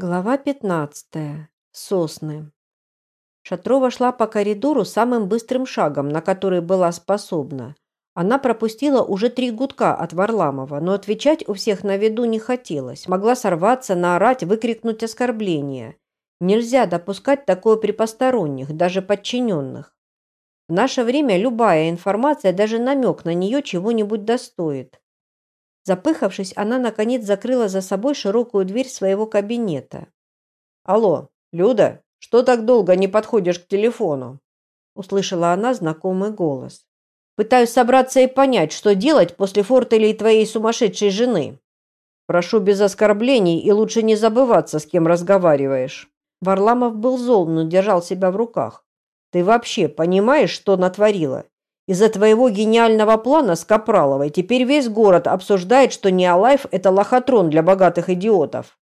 Глава 15. Сосны. Шатрова шла по коридору самым быстрым шагом, на который была способна. Она пропустила уже три гудка от Варламова, но отвечать у всех на виду не хотелось. Могла сорваться, наорать, выкрикнуть оскорбление. Нельзя допускать такое при посторонних, даже подчиненных. В наше время любая информация, даже намек на нее чего-нибудь достоит. Запыхавшись, она, наконец, закрыла за собой широкую дверь своего кабинета. «Алло, Люда, что так долго не подходишь к телефону?» Услышала она знакомый голос. «Пытаюсь собраться и понять, что делать после фортелей твоей сумасшедшей жены. Прошу без оскорблений и лучше не забываться, с кем разговариваешь». Варламов был зол, но держал себя в руках. «Ты вообще понимаешь, что натворила? Из-за твоего гениального плана с Капраловой теперь весь город обсуждает, что Неолайф – это лохотрон для богатых идиотов.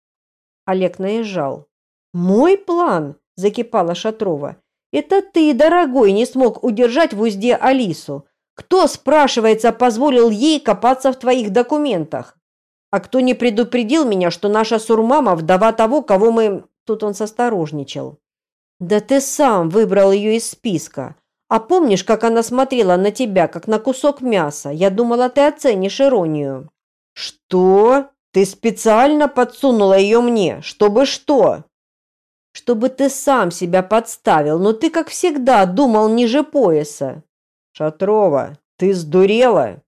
Олег наезжал. «Мой план?» – закипала Шатрова. «Это ты, дорогой, не смог удержать в узде Алису. Кто, спрашивается, позволил ей копаться в твоих документах? А кто не предупредил меня, что наша Сурмама – вдова того, кого мы...» Тут он состорожничал. «Да ты сам выбрал ее из списка. А помнишь, как она смотрела на тебя, как на кусок мяса? Я думала, ты оценишь иронию». «Что? Ты специально подсунула ее мне? Чтобы что?» «Чтобы ты сам себя подставил, но ты, как всегда, думал ниже пояса». «Шатрова, ты сдурела?»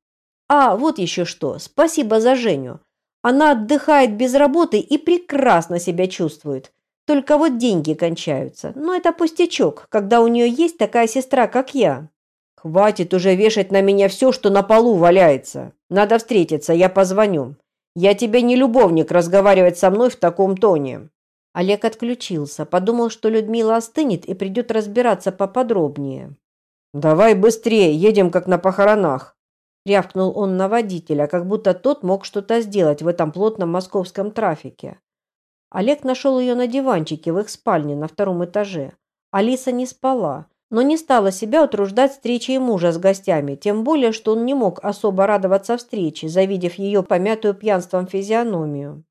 «А, вот еще что. Спасибо за Женю. Она отдыхает без работы и прекрасно себя чувствует. Только вот деньги кончаются. Но это пустячок, когда у нее есть такая сестра, как я. Хватит уже вешать на меня все, что на полу валяется. Надо встретиться, я позвоню. Я тебе не любовник разговаривать со мной в таком тоне. Олег отключился, подумал, что Людмила остынет и придет разбираться поподробнее. «Давай быстрее, едем как на похоронах!» Рявкнул он на водителя, как будто тот мог что-то сделать в этом плотном московском трафике. Олег нашел ее на диванчике в их спальне на втором этаже. Алиса не спала, но не стала себя утруждать встречей мужа с гостями, тем более, что он не мог особо радоваться встрече, завидев ее помятую пьянством физиономию.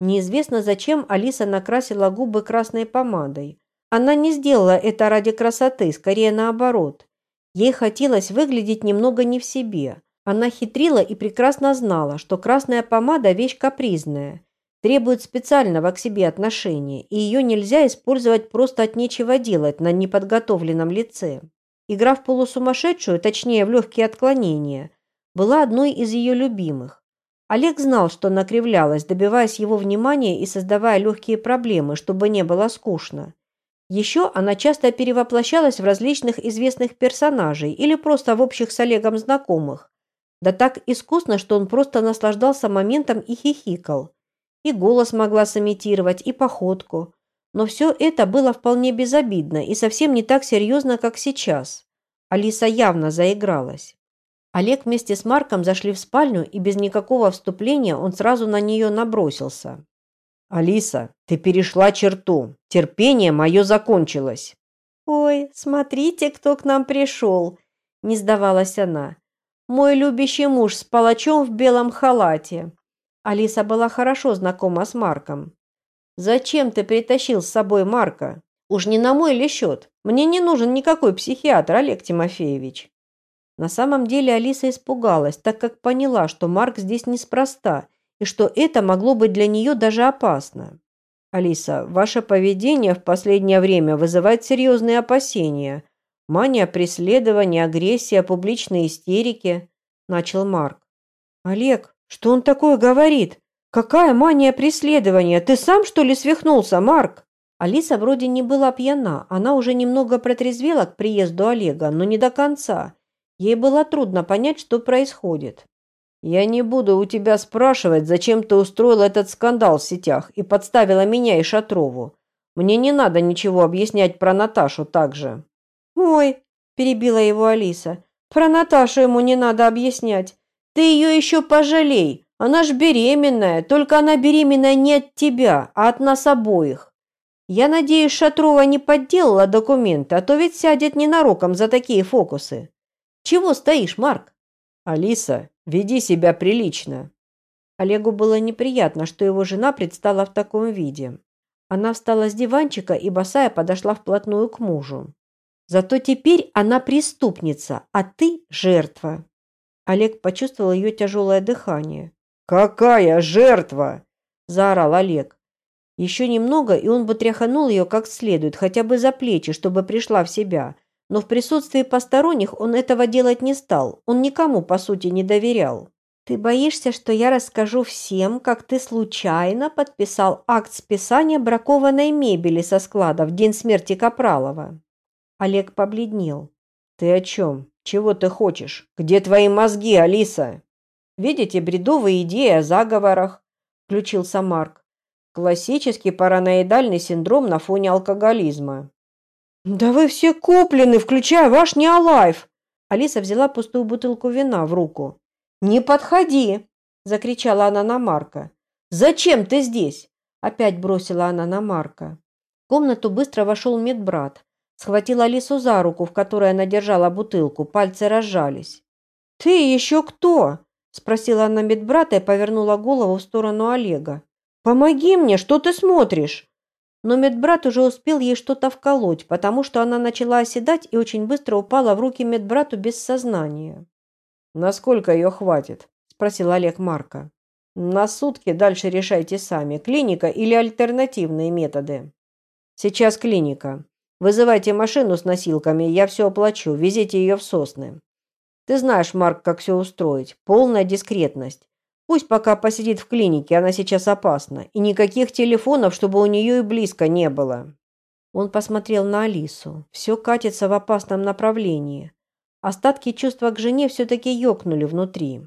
Неизвестно, зачем Алиса накрасила губы красной помадой. Она не сделала это ради красоты, скорее наоборот. Ей хотелось выглядеть немного не в себе. Она хитрила и прекрасно знала, что красная помада – вещь капризная – требует специального к себе отношения, и ее нельзя использовать просто от нечего делать на неподготовленном лице. Игра в полусумасшедшую, точнее в легкие отклонения, была одной из ее любимых. Олег знал, что накривлялась, добиваясь его внимания и создавая легкие проблемы, чтобы не было скучно. Еще она часто перевоплощалась в различных известных персонажей или просто в общих с Олегом знакомых. Да так искусно, что он просто наслаждался моментом и хихикал и голос могла сымитировать, и походку. Но все это было вполне безобидно и совсем не так серьезно, как сейчас. Алиса явно заигралась. Олег вместе с Марком зашли в спальню, и без никакого вступления он сразу на нее набросился. «Алиса, ты перешла черту. Терпение мое закончилось». «Ой, смотрите, кто к нам пришел!» – не сдавалась она. «Мой любящий муж с палачом в белом халате. Алиса была хорошо знакома с Марком. «Зачем ты притащил с собой Марка? Уж не на мой ли счет? Мне не нужен никакой психиатр, Олег Тимофеевич». На самом деле Алиса испугалась, так как поняла, что Марк здесь неспроста и что это могло быть для нее даже опасно. «Алиса, ваше поведение в последнее время вызывает серьезные опасения. Мания преследования, агрессия, публичные истерики», – начал Марк. «Олег, что он такое говорит? Какая мания преследования? Ты сам, что ли, свихнулся, Марк? Алиса вроде не была пьяна. Она уже немного протрезвела к приезду Олега, но не до конца. Ей было трудно понять, что происходит. «Я не буду у тебя спрашивать, зачем ты устроил этот скандал в сетях и подставила меня и Шатрову. Мне не надо ничего объяснять про Наташу также». «Ой», – перебила его Алиса, – «про Наташу ему не надо объяснять. Ты ее еще пожалей. Она ж беременная, только она беременная не от тебя, а от нас обоих. Я надеюсь, Шатрова не подделала документы, а то ведь сядет ненароком за такие фокусы. Чего стоишь, Марк? Алиса, веди себя прилично. Олегу было неприятно, что его жена предстала в таком виде. Она встала с диванчика и босая подошла вплотную к мужу. Зато теперь она преступница, а ты жертва. Олег почувствовал ее тяжелое дыхание. «Какая жертва?» – заорал Олег. Еще немного, и он бы тряханул ее как следует, хотя бы за плечи, чтобы пришла в себя. Но в присутствии посторонних он этого делать не стал. Он никому, по сути, не доверял. «Ты боишься, что я расскажу всем, как ты случайно подписал акт списания бракованной мебели со склада в день смерти Капралова?» Олег побледнел. «Ты о чем? Чего ты хочешь? Где твои мозги, Алиса?» «Видите бредовые идеи о заговорах?» – включился Марк. «Классический параноидальный синдром на фоне алкоголизма». «Да вы все куплены, включая ваш неолайф!» Алиса взяла пустую бутылку вина в руку. «Не подходи!» – закричала она на Марка. «Зачем ты здесь?» – опять бросила она на Марка. В комнату быстро вошел медбрат. Схватил Алису за руку, в которой она держала бутылку. Пальцы разжались. «Ты еще кто?» – спросила она медбрата и повернула голову в сторону Олега. «Помоги мне, что ты смотришь?» Но медбрат уже успел ей что-то вколоть, потому что она начала оседать и очень быстро упала в руки медбрату без сознания. «Насколько ее хватит?» – спросил Олег Марка. «На сутки дальше решайте сами, клиника или альтернативные методы». «Сейчас клиника. Вызывайте машину с носилками, я все оплачу, везите ее в сосны. Ты знаешь, Марк, как все устроить. Полная дискретность. Пусть пока посидит в клинике, она сейчас опасна. И никаких телефонов, чтобы у нее и близко не было». Он посмотрел на Алису. Все катится в опасном направлении. Остатки чувства к жене все-таки ёкнули внутри.